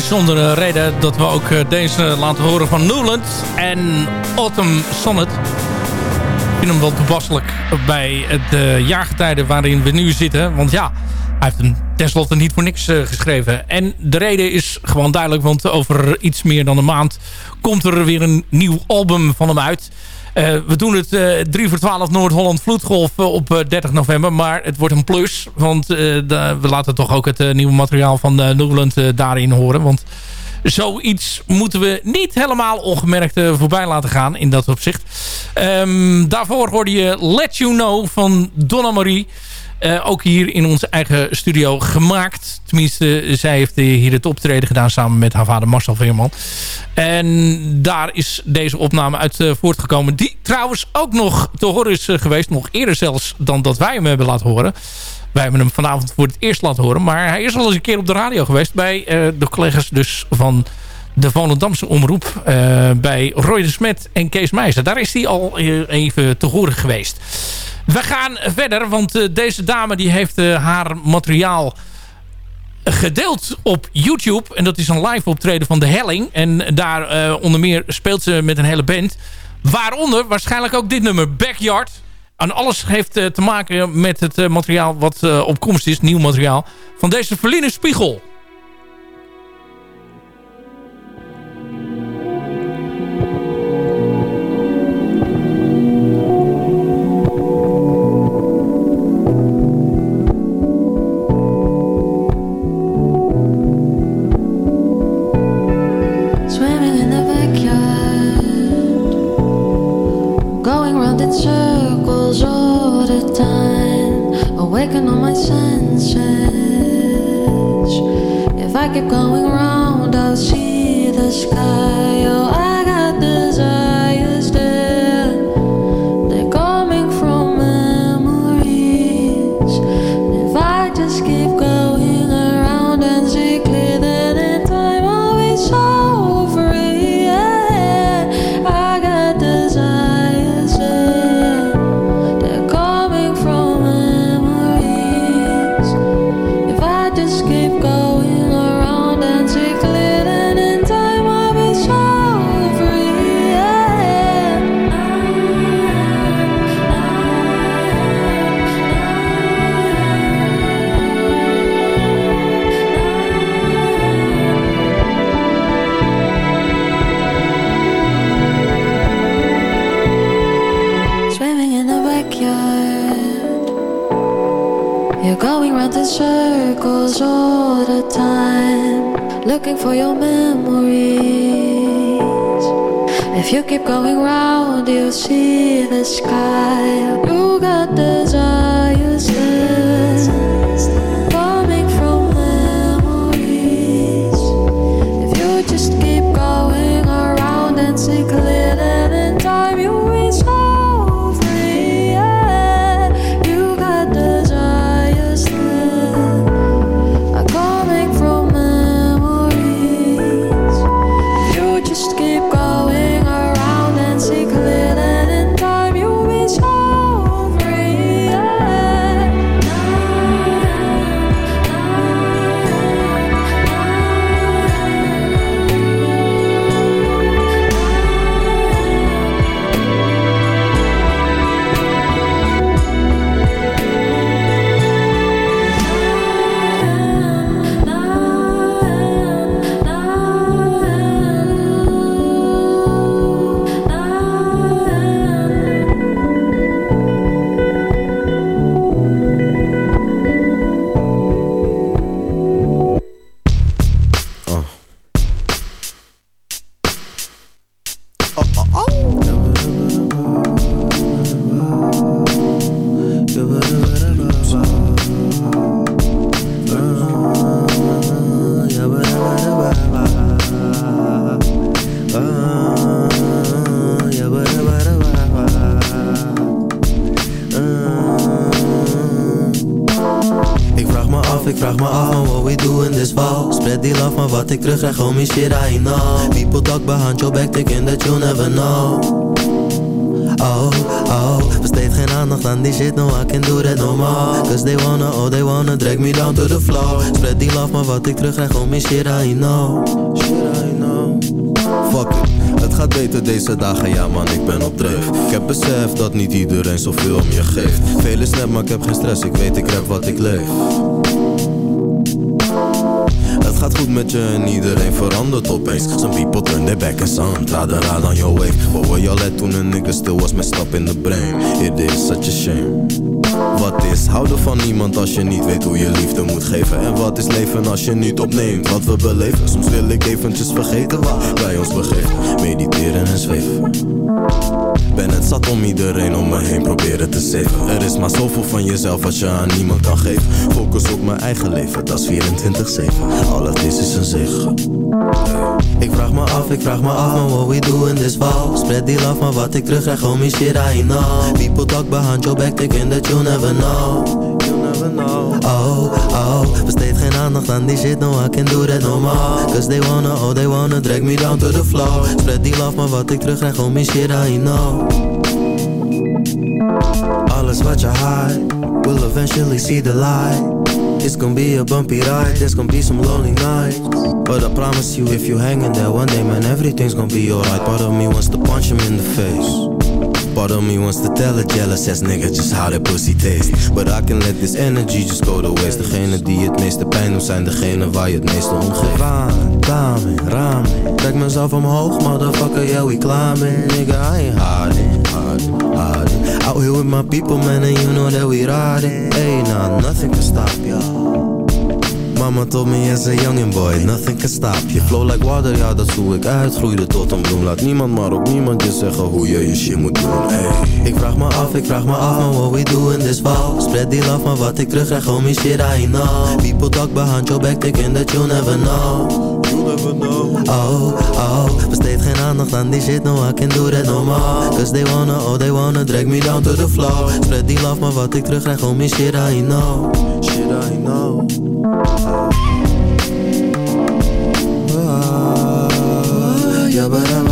Speaker 7: Zonder een reden dat we ook eh, deze laten horen van Newland en Autumn Sonnet. Ik vind hem wel toepasselijk bij het uh, jaargetijde waarin we nu zitten. Want ja, hij heeft hem tenslotte niet voor niks uh, geschreven. En de reden is gewoon duidelijk, want over iets meer dan een maand komt er weer een nieuw album van hem uit. Uh, we doen het uh, 3 voor 12 Noord-Holland Vloedgolf uh, op 30 november. Maar het wordt een plus. Want we laten toch ook het nieuwe materiaal van Newland daarin horen. Want zoiets moeten we niet helemaal ongemerkt voorbij laten gaan. In dat opzicht. Um, daarvoor hoorde je Let You Know van Donna Marie. Uh, ook hier in onze eigen studio gemaakt. Tenminste, zij heeft hier het optreden gedaan samen met haar vader Marcel Veerman. En daar is deze opname uit uh, voortgekomen. Die trouwens ook nog te horen is uh, geweest. Nog eerder zelfs dan dat wij hem hebben laten horen. Wij hebben hem vanavond voor het eerst laten horen. Maar hij is al eens een keer op de radio geweest. Bij de collega's dus van de Volendamse omroep. bij Roy de Smet en Kees Meijzer. Daar is hij al even te horen geweest. We gaan verder, want uh, deze dame die heeft uh, haar materiaal gedeeld op YouTube. En dat is een live optreden van De Helling. En daar uh, onder meer speelt ze met een hele band. Waaronder waarschijnlijk ook dit nummer, Backyard. En alles heeft te maken met het materiaal wat op komst is, nieuw materiaal. Van deze Verline Spiegel.
Speaker 13: Keep going round, I'll see the sky. You're going round in circles all the time, looking for your memories. If you keep going round, you'll see the sky. You got desires. There.
Speaker 14: Terug krijg, homie, shit, I know People talk behind your back, thinking that you'll never know. Oh, oh, besteed geen aandacht aan die shit, no, I can do that no Cause they wanna, oh, they wanna drag me down to the floor. Spread die love, maar wat ik terug krijg, homie, shit, I know Shit, I know
Speaker 15: Fuck it, gaat beter deze dagen, ja man, ik ben op dreef. Ik heb besef dat niet iedereen zoveel om je geeft. Vele snap, maar ik heb geen stress, ik weet ik rap wat ik leef gaat goed met je en iedereen verandert opeens. Some people turn their back and some to ride on your wave. But where y'all at toen een nigga stil was met stap in the brain. It is such a shame. Wat is? Houden van iemand als je niet weet hoe je liefde moet geven. En wat is leven als je niet opneemt wat we beleven? Soms wil ik eventjes vergeten waar wij ons begeven Mediteren en zweven. Ben het zat om iedereen om me heen proberen te zeven. Er is maar zoveel van jezelf als je aan niemand kan geven. Focus op mijn eigen leven, dat is 24-7 Het is een
Speaker 14: Ik vraag me af, ik vraag me af van what we do in this val Spread die love, maar wat ik terug krijg, homie, shit, I know. People talk behind your back, thinking that you'll never know. You'll never know Oh, oh, besteed geen aandacht aan die shit, no, I can do that no more. Cause they wanna, oh, they wanna drag me down to the floor. Spread die love, maar wat ik terug krijg, homie, shit, I know. Alles wat je hide, will eventually see the light It's gonna be a bumpy ride, there's gonna be some lonely nights. But I promise you, if you hang in there one day, man, everything's gonna be alright. Part of me wants to punch him in the face. Part of me wants to tell a jealous ass nigga just how that pussy tastes. But I can let this energy just go to waste. Degene die het meeste pijn doen zijn degene waar je het meeste om geeft. Waan, dame, ramen. Trek mezelf omhoog, motherfucker, yeah we climbing. Nigga, I ain't hiding Out here with my people, man, and you know that we riding. Hey, nah, nothing can stop y'all Mama told me as a youngin' boy, nothing can stop you Flow like water, ja dat is hoe ik uitgroeide tot een bloem. Laat niemand maar ook niemand je zeggen hoe je je shit moet doen hey. Ik vraag me af, ik vraag me af van what we do in this val Spread die love, maar wat ik terug krijg, homie shit I know. People talk behind your back, thinking that you'll never know never know Oh, oh, besteed geen aandacht aan die shit, no I can do that no more. Cause they wanna, oh they wanna drag me down to the floor. Spread die love, maar wat ik terug krijg, homie shit I know. Shit I know. Ja, ba, da,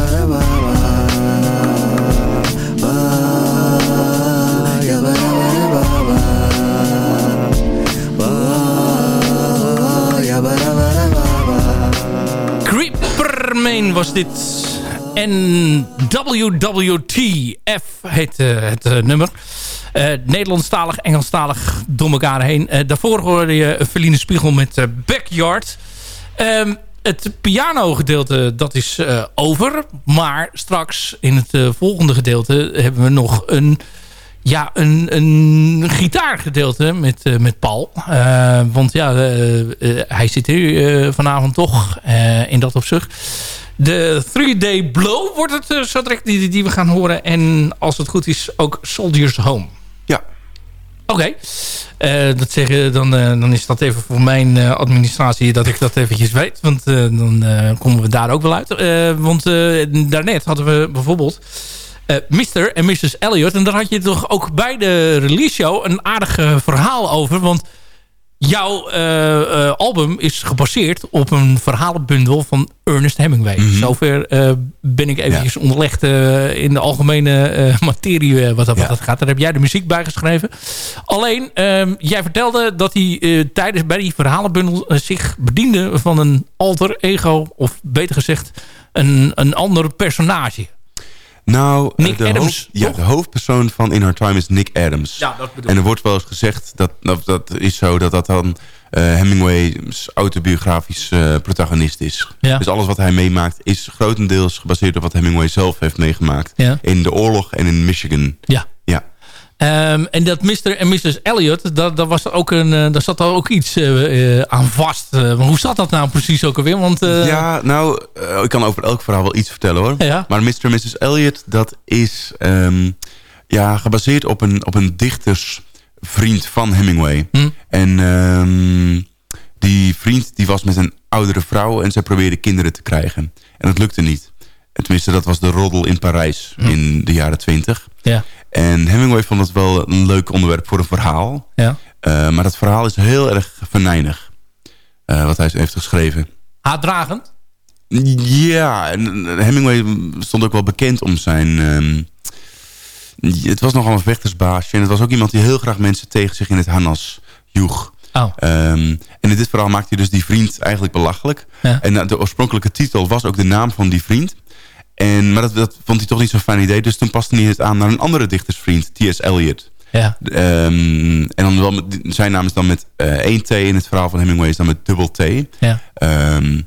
Speaker 7: Was dit. En WWTF heet eh, het eh, nummer. Eh, Nederlandstalig, Engelstalig door elkaar heen. Daarvoor hoorde je Feline Spiegel met Backyard. Ehm, het piano-gedeelte, dat is over. Maar straks in het volgende gedeelte hebben we nog een... ja, een, een gitaargedeelte met, met Paul. Want ja, hij zit hier vanavond toch in dat opzicht. De 3-Day Blow wordt het eh, zo direct die, die we gaan horen. En als het goed is ook Soldiers Home.
Speaker 8: Ja.
Speaker 7: Oké. Eh, dat zeggen, dan, eh, dan is dat even voor mijn administratie dat ik dat eventjes weet. Want dan komen we daar ook wel uit. Want daarnet hadden we bijvoorbeeld Mr. en Mrs. Elliot. En daar had je toch ook bij de release show een aardig verhaal over. Want jouw eh, eh, album is gebaseerd op een verhalenbundel van Ernest Hemingway. Zover eh, ben ik eventjes onderlegd in de algemene materie wat, dat- wat dat gaat. Daar heb jij de muziek bij geschreven. Alleen, ehm, jij vertelde dat hij tijdens bij die verhalenbundel zich bediende van een alter ego. Of beter gezegd, een, een ander personage.
Speaker 8: Nou, eh,
Speaker 7: Nick
Speaker 8: de,
Speaker 7: Adams,
Speaker 8: hoofd- ja, de hoofdpersoon van In Our Time is Nick Adams.
Speaker 7: Ja, dat bedoel
Speaker 8: en er
Speaker 7: ik.
Speaker 8: wordt wel eens gezegd, dat, dat, dat is zo, dat dat dan eh, Hemingway's autobiografisch eh, protagonist is.
Speaker 7: Ja.
Speaker 8: Dus alles wat hij meemaakt is grotendeels gebaseerd op wat Hemingway zelf heeft meegemaakt.
Speaker 7: Ja.
Speaker 8: In de oorlog en in Michigan.
Speaker 7: Ja. Ehm, en dat Mr. en Mrs. Elliot, daar, daar, was ook een, eh, daar zat er ook iets eh, eh, aan vast. Maar hoe zat dat nou precies ook alweer? Want,
Speaker 8: Ja, nou, ik kan over elk verhaal wel iets vertellen hoor.
Speaker 7: Ja.
Speaker 8: Maar Mr. en Mrs. Elliot, dat is ehm, ja, gebaseerd op een, op een dichtersvriend van Hemingway.
Speaker 7: Hm.
Speaker 8: En ehm, die vriend die was met een oudere vrouw en zij probeerde kinderen te krijgen. En dat lukte niet. En tenminste, dat was de roddel in Parijs in de jaren twintig.
Speaker 7: Ja.
Speaker 8: En Hemingway vond het wel een leuk onderwerp voor een verhaal.
Speaker 7: Ja.
Speaker 8: Eh, maar dat verhaal is heel erg venijnig. eh, wat hij heeft geschreven.
Speaker 7: haatdragend.
Speaker 8: Ja, en Hemingway stond ook wel bekend om zijn... ehm, het was nogal een vechtersbaasje. En het was ook iemand die heel graag mensen tegen zich in het harnas joeg.
Speaker 7: Oh.
Speaker 8: Ehm, en in dit verhaal maakte hij dus die vriend eigenlijk belachelijk.
Speaker 7: Ja.
Speaker 8: En nou, de oorspronkelijke titel was ook de naam van die vriend. En, maar dat, dat vond hij toch niet zo'n fijn idee. Dus toen paste hij het aan naar een andere dichtersvriend, T.S. Eliot.
Speaker 7: Ja.
Speaker 8: Ehm, en dan wel met, zijn naam is dan met eh, één T in het verhaal van Hemingway is dan met dubbel T.
Speaker 7: Ja.
Speaker 8: Ehm,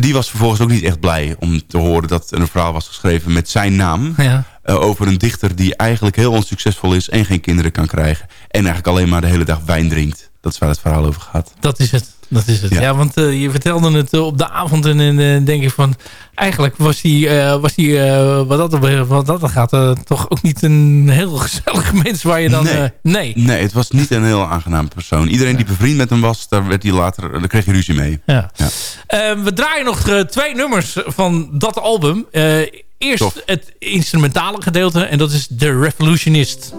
Speaker 8: die was vervolgens ook niet echt blij om te horen dat er een verhaal was geschreven met zijn naam.
Speaker 7: Ja.
Speaker 8: eh, over een dichter die eigenlijk heel onsuccesvol is en geen kinderen kan krijgen. En eigenlijk alleen maar de hele dag wijn drinkt. Dat is waar het verhaal over gaat.
Speaker 7: Dat is het. Dat is het. Ja,
Speaker 8: Ja.
Speaker 7: want eh, je vertelde het eh, op de avond en dan denk ik van... Eigenlijk was hij, eh, was hij eh, wat, dat, wat dat gaat, toch ook niet een heel gezellig mens waar je dan...
Speaker 8: Nee.
Speaker 7: nee.
Speaker 8: Nee, het was niet een heel aangenaam persoon. Iedereen die bevriend met hem was, daar, werd hij later, daar kreeg je ruzie mee.
Speaker 7: Ja.
Speaker 8: Ja.
Speaker 7: Eh, we draaien nog twee nummers van dat album. Eerst
Speaker 8: Tof.
Speaker 7: het instrumentale gedeelte en dat is The Revolutionist.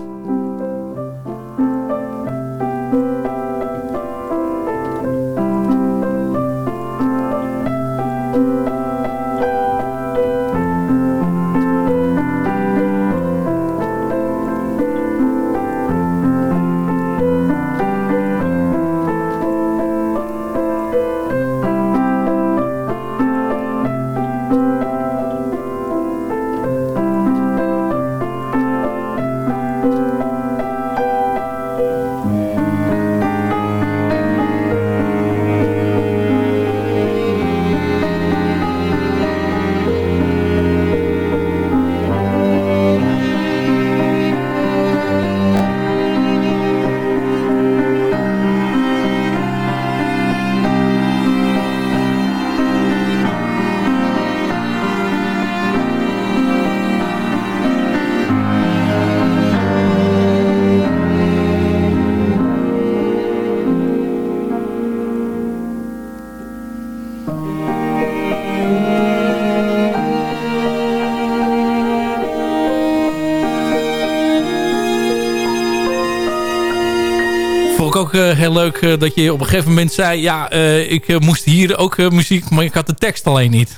Speaker 7: Heel leuk eh, dat je op een gegeven moment zei... ja, eh, ik eh, moest hier ook eh, muziek, maar ik had de tekst alleen niet.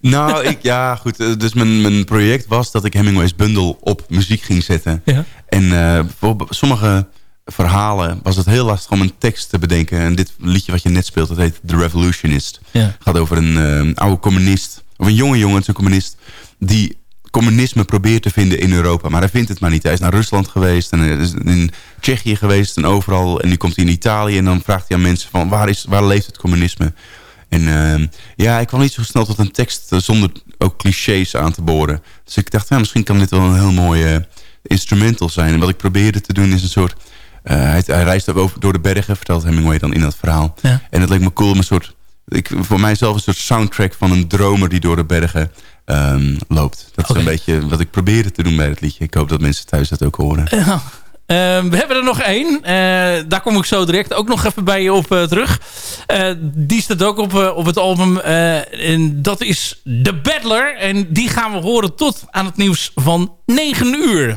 Speaker 8: Nou, ik, ja, goed. eh, Dus mijn, mijn project was dat ik Hemingway's bundel op muziek ging zetten.
Speaker 7: Ja.
Speaker 8: En eh, voor sommige verhalen was het heel lastig om een tekst te bedenken. En dit liedje wat je net speelt, dat heet The Revolutionist.
Speaker 7: Ja.
Speaker 8: gaat over een eh, oude communist, of een jonge jongen, een communist, die communisme probeert te vinden in Europa. Maar hij vindt het maar niet. Hij is naar Rusland geweest en is in Tsjechië geweest en overal. En nu komt hij in Italië en dan vraagt hij aan mensen van waar, is, waar leeft het communisme? En eh, ja, ik kwam niet zo snel tot een tekst eh, zonder ook clichés aan te boren. Dus ik dacht, ja, misschien kan dit wel een heel mooie
Speaker 7: instrumental zijn. En wat ik probeerde te doen is een soort... eh, hij, hij reist ook over, door de bergen, vertelt Hemingway dan in dat verhaal.
Speaker 8: Ja.
Speaker 7: En het leek me cool om een soort... Ik, voor mijzelf een soort soundtrack van een dromer die door de bergen ehm, loopt. Dat is een beetje wat ik probeerde te doen bij het liedje. Ik hoop dat mensen thuis dat ook horen.
Speaker 8: Ja. Eh, we hebben er nog één. Eh, daar kom ik zo direct ook nog even bij je op eh, terug. Eh, die staat ook op, op het album. en dat is The Battler. En die gaan we horen tot aan het nieuws van 9 uur.